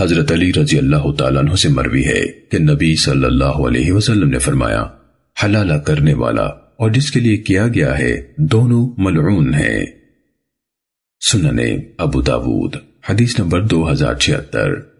حضرت علی رضی اللہ تعالیٰ عنہ سے مروی ہے کہ نبی صلی اللہ علیہ وسلم نے فرمایا، حلالہ کرنے والا اور جس کے لیے کیا گیا ہے، دونوں ملعون ہیں۔ سننے ابو داود، حدیث نمبر دو ہزار چھہتر۔